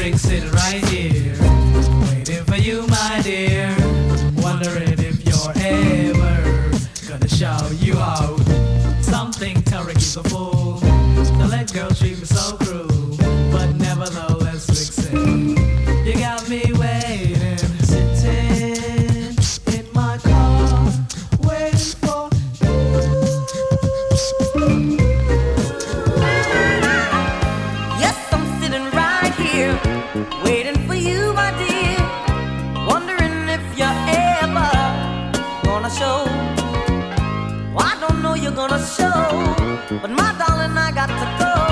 sitting right here, waiting for you, my dear. Wondering if you're ever gonna shout you out. Something terrible, the let girl treat me so cruel. show. I don't know you're gonna show, but my darling, I got to go.